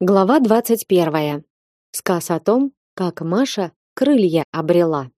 Глава двадцать первая. Сказ о том, как Маша крылья обрела.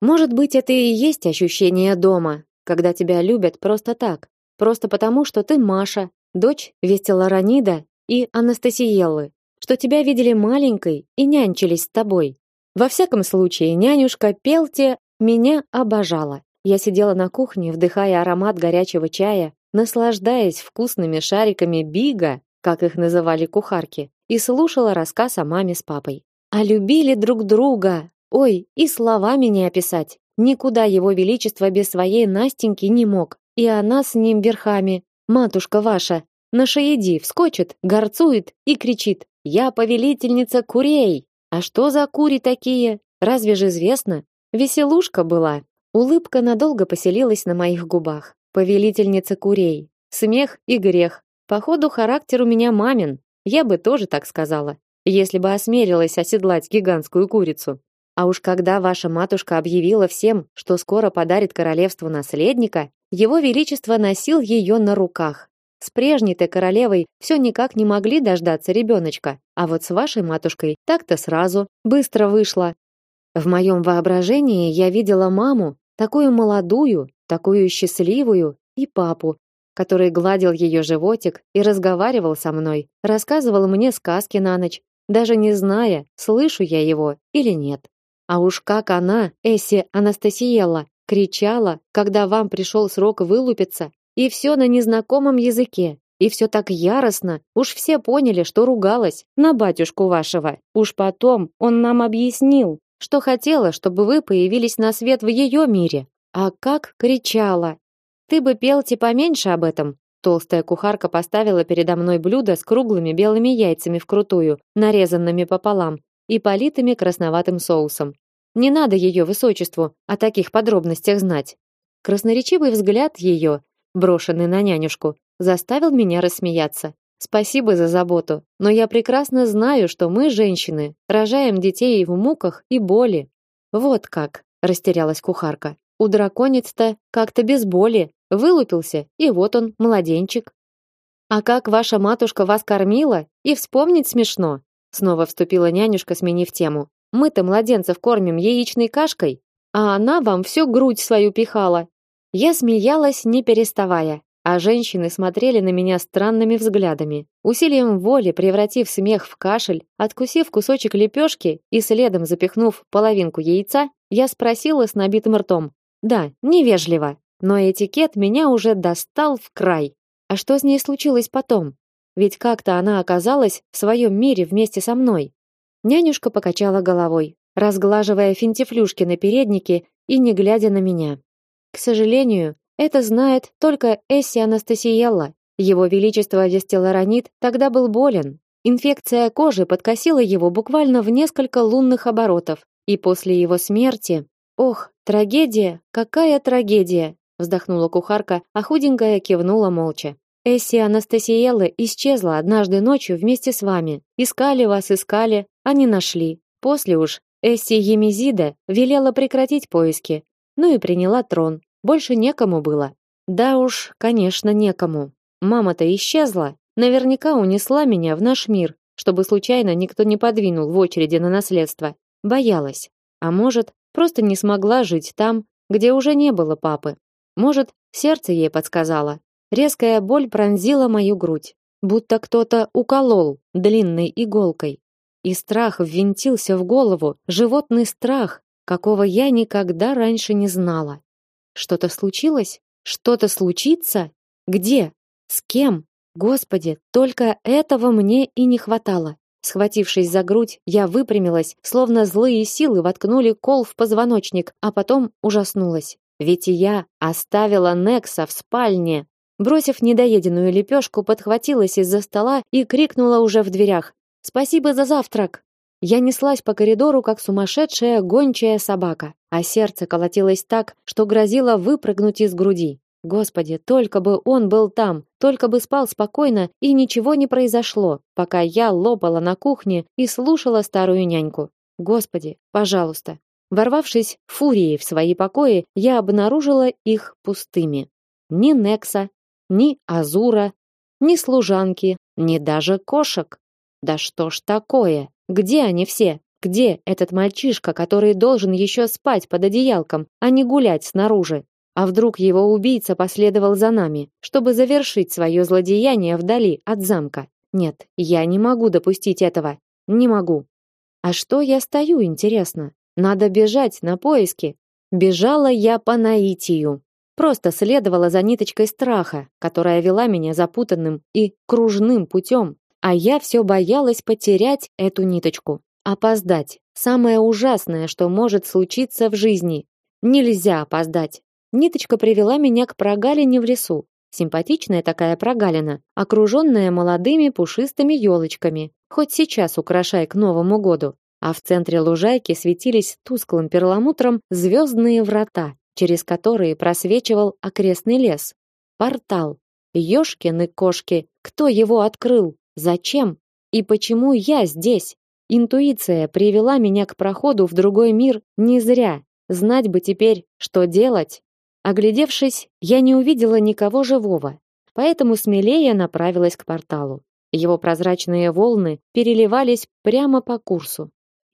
Может быть, это и есть ощущение дома, когда тебя любят просто так, просто потому, что ты Маша, дочь Вестеларанида и Анастасиеллы, что тебя видели маленькой и нянчились с тобой. Во всяком случае, нянюшка Пелте меня обожала. Я сидела на кухне, вдыхая аромат горячего чая, наслаждаясь вкусными шариками бига как их называли кухарки, и слушала рассказ о маме с папой. А любили друг друга. Ой, и словами не описать. Никуда его величество без своей Настеньки не мог. И она с ним верхами. Матушка ваша на шееди вскочит, горцует и кричит: "Я повелительница курей". А что за кури такие? Разве же известно? Веселушка была. Улыбка надолго поселилась на моих губах. Повелительница курей. Смех и грех. Походу, характер у меня мамин. Я бы тоже так сказала, если бы осмелилась оседлать гигантскую курицу. А уж когда ваша матушка объявила всем, что скоро подарит королевству наследника, его величество носил ее на руках. С прежней-то королевой все никак не могли дождаться ребеночка, а вот с вашей матушкой так-то сразу, быстро вышло. В моем воображении я видела маму, такую молодую, такую счастливую, и папу, который гладил ее животик и разговаривал со мной, рассказывал мне сказки на ночь, даже не зная, слышу я его или нет. А уж как она, Эсси Анастасиелла, кричала, когда вам пришел срок вылупиться, и все на незнакомом языке, и все так яростно, уж все поняли, что ругалась на батюшку вашего. Уж потом он нам объяснил, что хотела, чтобы вы появились на свет в ее мире. А как кричала! Ты бы пелти поменьше об этом. Толстая кухарка поставила передо мной блюдо с круглыми белыми яйцами вкрутую, нарезанными пополам и политыми красноватым соусом. Не надо ее высочеству о таких подробностях знать. Красноречивый взгляд ее, брошенный на нянюшку, заставил меня рассмеяться. Спасибо за заботу, но я прекрасно знаю, что мы, женщины, рожаем детей в муках и боли. Вот как, растерялась кухарка. У драконец-то как-то без боли, вылупился, и вот он, младенчик. А как ваша матушка вас кормила, и вспомнить смешно. Снова вступила нянюшка, сменив тему. Мы-то младенцев кормим яичной кашкой, а она вам всю грудь свою пихала. Я смеялась, не переставая, а женщины смотрели на меня странными взглядами. Усилием воли превратив смех в кашель, откусив кусочек лепешки и следом запихнув половинку яйца, я спросила с набитым ртом: да, невежливо, но этикет меня уже достал в край. А что с ней случилось потом? Ведь как-то она оказалась в своем мире вместе со мной. Нянюшка покачала головой, разглаживая финтифлюшки на переднике и не глядя на меня. К сожалению, это знает только Эсси Анастасиелла. Его величество Вестеларонит тогда был болен. Инфекция кожи подкосила его буквально в несколько лунных оборотов, и после его смерти Ох, трагедия, какая трагедия, вздохнула кухарка, а худенькая кивнула молча. Эсси Анастасиелла исчезла однажды ночью вместе с вами. Искали вас, искали, а не нашли. После уж Эсси Емизида велела прекратить поиски. Ну и приняла трон. Больше некому было. Да уж, конечно, некому. Мама-то исчезла, наверняка унесла меня в наш мир, чтобы случайно никто не подвинул в очереди на наследство. Боялась. А может, Просто не смогла жить там, где уже не было папы. Может, сердце ей подсказало. Резкая боль пронзила мою грудь, будто кто-то уколол длинной иголкой. И страх ввинтился в голову, животный страх, какого я никогда раньше не знала. Что-то случилось? Что-то случится? Где? С кем? Господи, только этого мне и не хватало. Схватившись за грудь, я выпрямилась, словно злые силы воткнули кол в позвоночник, а потом ужаснулась. Ведь я оставила Некса в спальне. Бросив недоеденную лепешку, подхватилась из-за стола и крикнула уже в дверях: "Спасибо за завтрак!" Я неслась по коридору, как сумасшедшая гончая собака, а сердце колотилось так, что грозило выпрыгнуть из груди. Господи, только бы он был там, только бы спал спокойно и ничего не произошло, пока я лопала на кухне и слушала старую няньку. Господи, пожалуйста. Ворвавшись фурией в свои покои, я обнаружила их пустыми. Ни Некса, ни Азура, ни служанки, ни даже кошек. Да что ж такое? Где они все? Где этот мальчишка, который должен еще спать под одеялком, а не гулять снаружи? А вдруг его убийца последовал за нами, чтобы завершить свое злодеяние вдали от замка? Нет, я не могу допустить этого. Не могу. А что я стою, интересно? Надо бежать на поиски. Бежала я по наитию. Просто следовала за ниточкой страха, которая вела меня запутанным и кружным путем, а я все боялась потерять эту ниточку. Опоздать самое ужасное, что может случиться в жизни. Нельзя опоздать. Ниточка привела меня к прогалине в лесу. Симпатичная такая прогалина, окруженная молодыми пушистыми елочками. Хоть сейчас украшай к Новому году. А в центре лужайки светились тусклым перламутром звездные врата, через которые просвечивал окрестный лес. Портал. Ёшкины кошки. Кто его открыл? Зачем? И почему я здесь? Интуиция привела меня к проходу в другой мир не зря. Знать бы теперь, что делать. Оглядевшись, я не увидела никого живого, поэтому смелее направилась к порталу. Его прозрачные волны переливались прямо по курсу.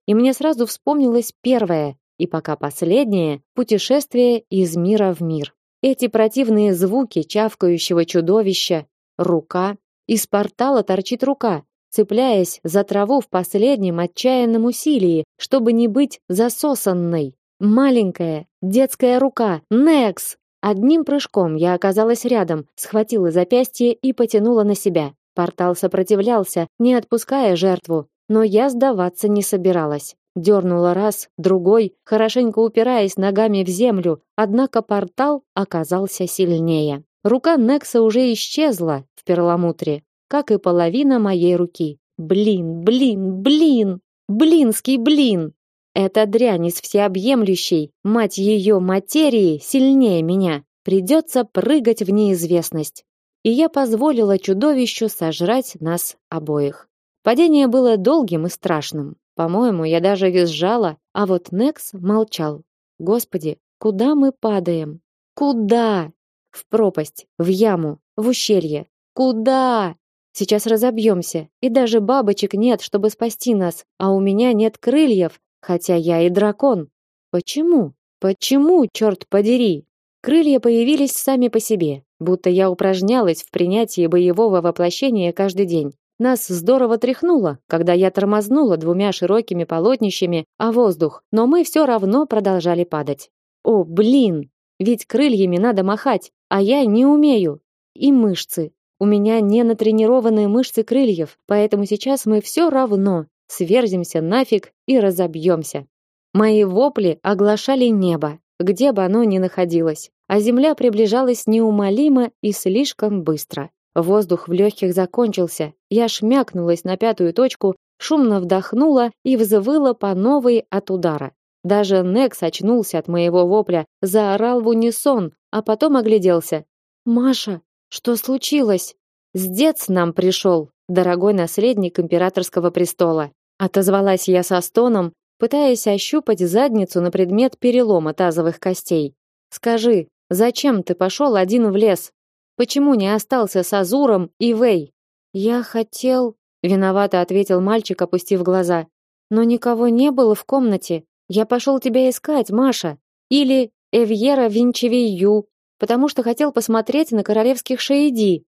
И мне сразу вспомнилось первое и пока последнее путешествие из мира в мир. Эти противные звуки чавкающего чудовища, рука, из портала торчит рука, цепляясь за траву в последнем отчаянном усилии, чтобы не быть засосанной. Маленькая детская рука. Некс. Одним прыжком я оказалась рядом, схватила запястье и потянула на себя. Портал сопротивлялся, не отпуская жертву, но я сдаваться не собиралась. Дернула раз, другой, хорошенько упираясь ногами в землю, однако портал оказался сильнее. Рука Некса уже исчезла в перламутре, как и половина моей руки. Блин, блин, блин! Блинский блин! Эта дрянь из всеобъемлющей, мать ее материи, сильнее меня. Придется прыгать в неизвестность. И я позволила чудовищу сожрать нас обоих. Падение было долгим и страшным. По-моему, я даже визжала, а вот Некс молчал. Господи, куда мы падаем? Куда? В пропасть, в яму, в ущелье. Куда? Сейчас разобьемся, и даже бабочек нет, чтобы спасти нас, а у меня нет крыльев, хотя я и дракон. Почему? Почему, черт подери? Крылья появились сами по себе, будто я упражнялась в принятии боевого воплощения каждый день. Нас здорово тряхнуло, когда я тормознула двумя широкими полотнищами о воздух, но мы все равно продолжали падать. О, блин! Ведь крыльями надо махать, а я не умею. И мышцы, у меня не натренированные мышцы крыльев, поэтому сейчас мы все равно сверзимся нафиг и разобьемся. Мои вопли оглашали небо, где бы оно ни находилось, а земля приближалась неумолимо и слишком быстро. Воздух в легких закончился. Я шмякнулась на пятую точку, шумно вдохнула и взвыла по новой от удара. Даже Некс очнулся от моего вопля, заорал в унисон, а потом огляделся. «Маша, что случилось? Сдец нам пришел, дорогой наследник императорского престола. Отозвалась я со стоном, пытаясь ощупать задницу на предмет перелома тазовых костей. Скажи, зачем ты пошел один в лес? Почему не остался с Азуром и Вей? Я хотел, виновато ответил мальчик, опустив глаза. Но никого не было в комнате. Я пошел тебя искать, Маша. Или Эвьера Винчевию, потому что хотел посмотреть на королевских шейди.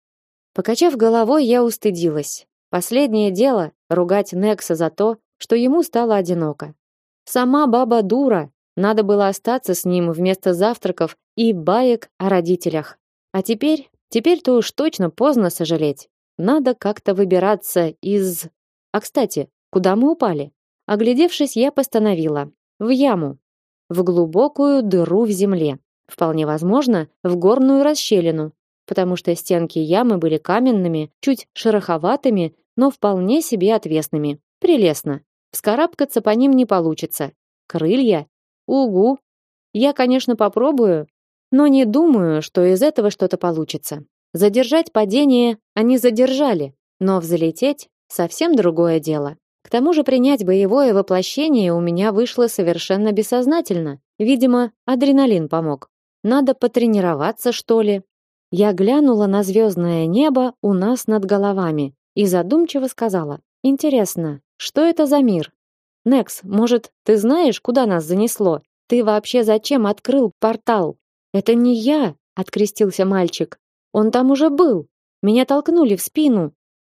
Покачав головой, я устыдилась. Последнее дело ругать Некса за то, что ему стало одиноко. Сама баба дура, надо было остаться с ним вместо завтраков и баек о родителях. А теперь, теперь-то уж точно поздно сожалеть. Надо как-то выбираться из А, кстати, куда мы упали? Оглядевшись, я постановила: в яму, в глубокую дыру в земле. Вполне возможно, в горную расщелину, потому что стенки ямы были каменными, чуть шероховатыми, но вполне себе отвесными. Прелестно. Вскарабкаться по ним не получится. Крылья? Угу. Я, конечно, попробую, но не думаю, что из этого что-то получится. Задержать падение они задержали, но взлететь совсем другое дело. К тому же принять боевое воплощение у меня вышло совершенно бессознательно. Видимо, адреналин помог. Надо потренироваться, что ли. Я глянула на звездное небо у нас над головами и задумчиво сказала: Интересно, что это за мир? Некс, может, ты знаешь, куда нас занесло? Ты вообще зачем открыл портал? Это не я, открестился мальчик. Он там уже был. Меня толкнули в спину.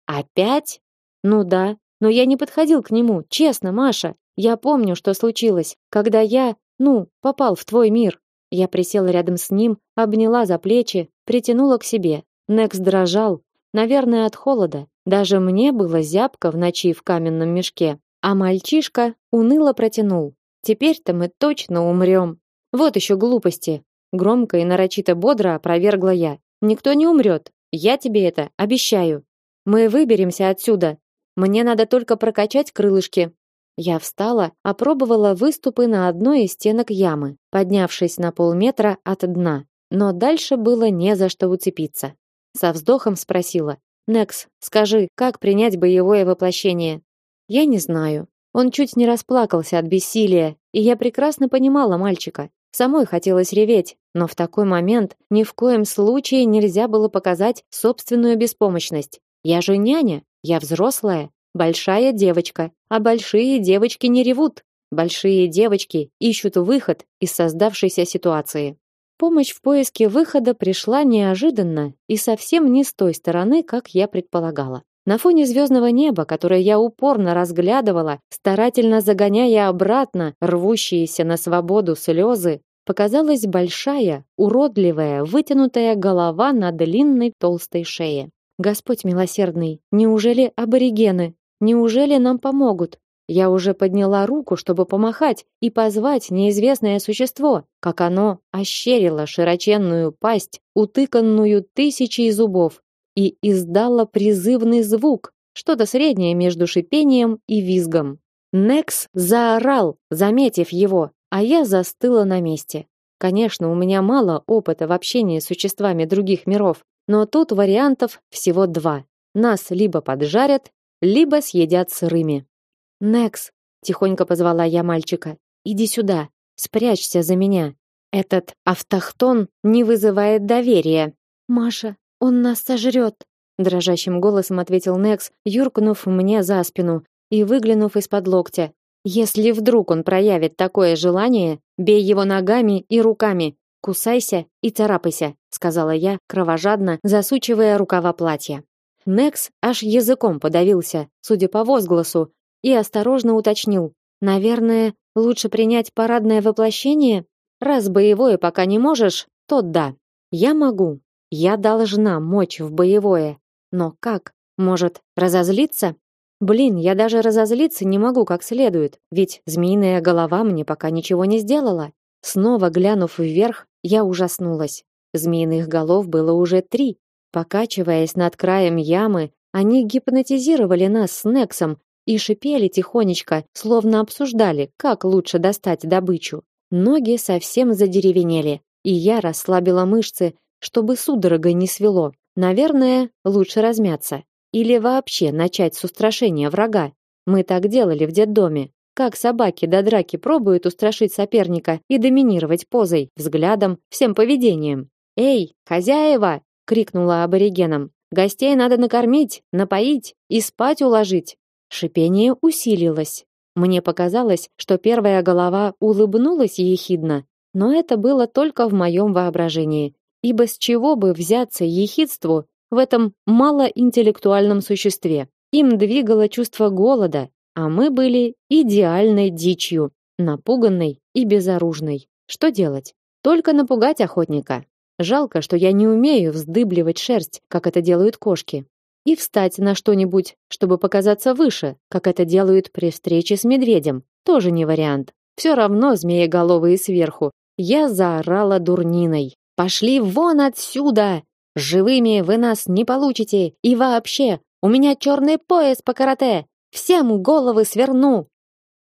Опять? Ну да, но я не подходил к нему, честно, Маша. Я помню, что случилось, когда я, ну, попал в твой мир. Я присела рядом с ним, обняла за плечи, притянула к себе. Некс дрожал, наверное, от холода. Даже мне было зябко в ночи в каменном мешке. А мальчишка уныло протянул: "Теперь-то мы точно умрем. Вот еще глупости". Громко и нарочито бодро опровергла я. "Никто не умрет. Я тебе это обещаю. Мы выберемся отсюда. Мне надо только прокачать крылышки". Я встала, опробовала выступы на одной из стенок ямы, поднявшись на полметра от дна. Но дальше было не за что уцепиться. Со вздохом спросила: "Некс, скажи, как принять боевое воплощение?" Я не знаю. Он чуть не расплакался от бессилия, и я прекрасно понимала мальчика. Самой хотелось реветь, но в такой момент ни в коем случае нельзя было показать собственную беспомощность. Я же няня, я взрослая, большая девочка, а большие девочки не ревут. Большие девочки ищут выход из создавшейся ситуации. Помощь в поиске выхода пришла неожиданно и совсем не с той стороны, как я предполагала. На фоне звездного неба, которое я упорно разглядывала, старательно загоняя обратно рвущиеся на свободу слезы, показалась большая, уродливая, вытянутая голова на длинной толстой шее. Господь милосердный, неужели аборигены? Неужели нам помогут? Я уже подняла руку, чтобы помахать и позвать неизвестное существо, как оно ощерило широченную пасть, утыканную тысячей зубов, и издала призывный звук, что-то среднее между шипением и визгом. Некс заорал, заметив его, а я застыла на месте. Конечно, у меня мало опыта в общении с существами других миров, но тут вариантов всего два. Нас либо поджарят, либо съедят сырыми. Некс, тихонько позвала я мальчика. Иди сюда, спрячься за меня. Этот автохтон не вызывает доверия. Маша, он нас сожрет!» дрожащим голосом ответил Некс, юркнув мне за спину и выглянув из-под локтя. Если вдруг он проявит такое желание, бей его ногами и руками, кусайся и царапайся, сказала я, кровожадно засучивая рукава платья. Некс аж языком подавился, судя по возгласу, и осторожно уточнил: "Наверное, лучше принять парадное воплощение, раз боевое пока не можешь, то да. Я могу, я должна мочь в боевое. Но как? Может, разозлиться? Блин, я даже разозлиться не могу как следует, ведь змеиная голова мне пока ничего не сделала. Снова глянув вверх, я ужаснулась. Змеиных голов было уже три. Покачиваясь над краем ямы, они гипнотизировали нас с Нексом и шипели тихонечко, словно обсуждали, как лучше достать добычу. Ноги совсем задеревенели, и я расслабила мышцы, чтобы судорогой не свело. Наверное, лучше размяться или вообще начать с устрашения врага. Мы так делали в детдоме. Как собаки до драки пробуют устрашить соперника и доминировать позой, взглядом, всем поведением. "Эй, хозяева!" крикнула аборигенам. "Гостей надо накормить, напоить и спать уложить". Шипение усилилось. Мне показалось, что первая голова улыбнулась ехидно, но это было только в моем воображении. Ибо с чего бы взяться ехидству в этом малоинтеллектуальном существе? Им двигало чувство голода, а мы были идеальной дичью, напуганной и безоружной. Что делать? Только напугать охотника. Жалко, что я не умею вздыбливать шерсть, как это делают кошки. И встать на что-нибудь, чтобы показаться выше, как это делают при встрече с медведем. Тоже не вариант. Все равно змееголовые сверху. Я заорала дурниной. Пошли вон отсюда! Живыми вы нас не получите. И вообще, у меня черный пояс по карате. Всем головы сверну.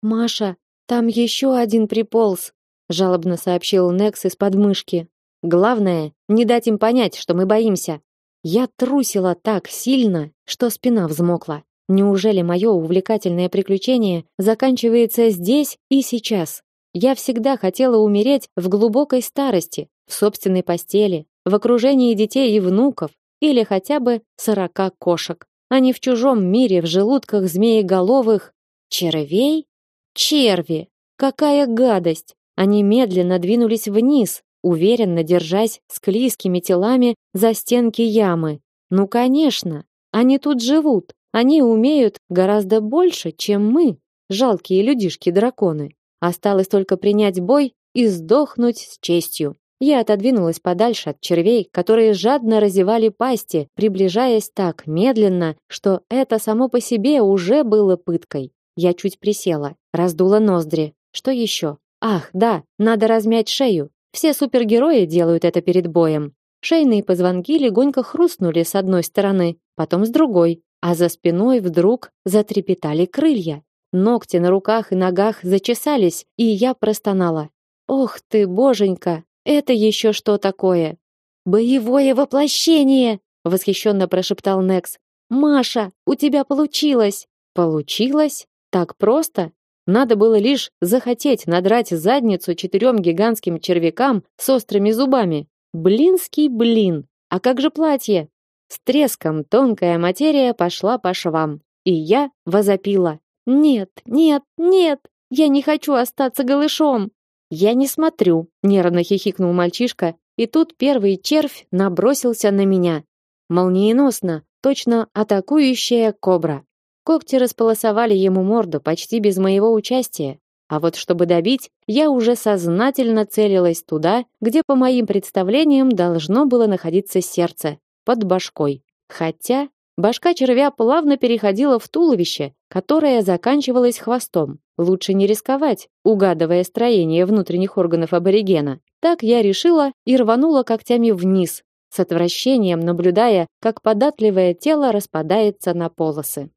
Маша, там еще один приполз, жалобно сообщил Некс из подмышки. Главное, не дать им понять, что мы боимся. Я трусила так сильно, что спина взмокла. Неужели мое увлекательное приключение заканчивается здесь и сейчас? Я всегда хотела умереть в глубокой старости, в собственной постели, в окружении детей и внуков или хотя бы сорока кошек. а не в чужом мире в желудках змееголовых червей? Черви! Какая гадость! Они медленно двинулись вниз, уверенно держась склизкими телами за стенки ямы. Ну, конечно, они тут живут. Они умеют гораздо больше, чем мы, жалкие людишки-драконы. Осталось только принять бой и сдохнуть с честью. Я отодвинулась подальше от червей, которые жадно разевали пасти, приближаясь так медленно, что это само по себе уже было пыткой. Я чуть присела, раздула ноздри. Что еще? Ах, да, надо размять шею. Все супергерои делают это перед боем. Шейные позвонки легонько хрустнули с одной стороны, потом с другой, а за спиной вдруг затрепетали крылья. Ногти на руках и ногах зачесались, и я простонала. Ох ты, боженька, это еще что такое? Боевое воплощение, восхищенно прошептал Некс. Маша, у тебя получилось. Получилось? Так просто? Надо было лишь захотеть надрать задницу четырем гигантским червякам с острыми зубами. Блинский блин. А как же платье? С треском тонкая материя пошла по швам, и я возопила: "Нет, нет, нет! Я не хочу остаться голышом!" Я не смотрю, нервно хихикнул мальчишка, и тут первый червь набросился на меня. Молниеносно, точно атакующая кобра. Когти располосовали ему морду почти без моего участия, а вот чтобы добить, я уже сознательно целилась туда, где по моим представлениям должно было находиться сердце, под башкой. Хотя башка червя плавно переходила в туловище, которое заканчивалось хвостом. Лучше не рисковать, угадывая строение внутренних органов аборигена. Так я решила и рванула когтями вниз, с отвращением наблюдая, как податливое тело распадается на полосы.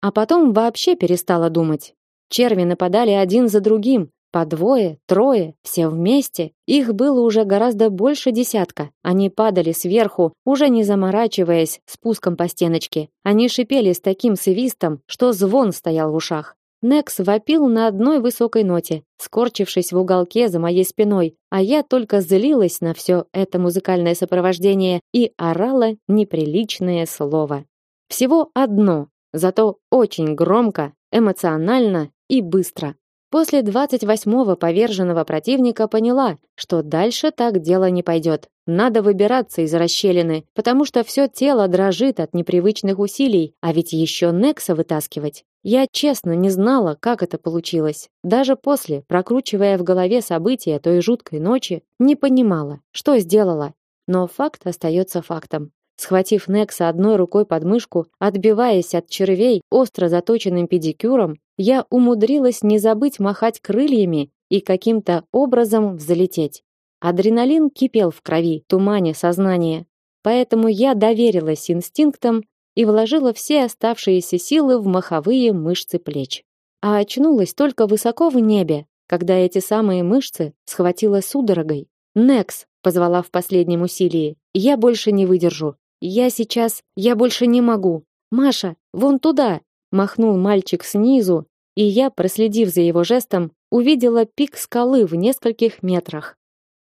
А потом вообще перестала думать. Черви нападали один за другим, по двое, трое, все вместе. Их было уже гораздо больше десятка. Они падали сверху, уже не заморачиваясь спуском по стеночке. Они шипели с таким свистом, что звон стоял в ушах. Некс вопил на одной высокой ноте, скорчившись в уголке за моей спиной, а я только злилась на все это музыкальное сопровождение и орала неприличное слово. Всего одно, зато очень громко, эмоционально и быстро. После 28-го поверженного противника поняла, что дальше так дело не пойдет. Надо выбираться из расщелины, потому что все тело дрожит от непривычных усилий, а ведь еще Некса вытаскивать. Я честно не знала, как это получилось. Даже после, прокручивая в голове события той жуткой ночи, не понимала, что сделала. Но факт остается фактом. Схватив Некса одной рукой под мышку, отбиваясь от червей остро заточенным педикюром, я умудрилась не забыть махать крыльями и каким-то образом взлететь. Адреналин кипел в крови, тумане сознания. Поэтому я доверилась инстинктам и вложила все оставшиеся силы в маховые мышцы плеч. А очнулась только высоко в небе, когда эти самые мышцы схватила судорогой. «Некс!» — позвала в последнем усилии. «Я больше не выдержу. Я сейчас... Я больше не могу. Маша, вон туда!» Махнул мальчик снизу, и я, проследив за его жестом, увидела пик скалы в нескольких метрах.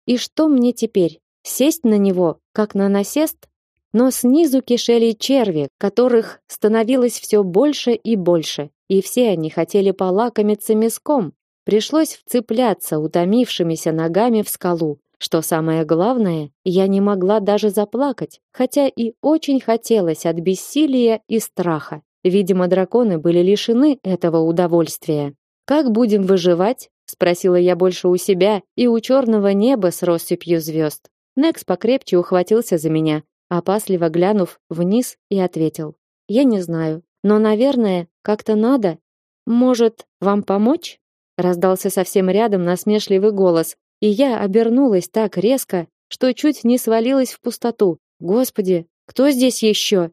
И что мне теперь? Сесть на него, как на насест? Но снизу кишели черви, которых становилось все больше и больше, и все они хотели полакомиться мяском. Пришлось вцепляться утомившимися ногами в скалу. Что самое главное, я не могла даже заплакать, хотя и очень хотелось от бессилия и страха. Видимо, драконы были лишены этого удовольствия. Как будем выживать? спросила я больше у себя и у черного неба с россыпью звезд. Некс покрепче ухватился за меня, опасливо глянув вниз и ответил: "Я не знаю, но, наверное, как-то надо. Может, вам помочь?" раздался совсем рядом насмешливый голос, и я обернулась так резко, что чуть не свалилась в пустоту. Господи, кто здесь еще?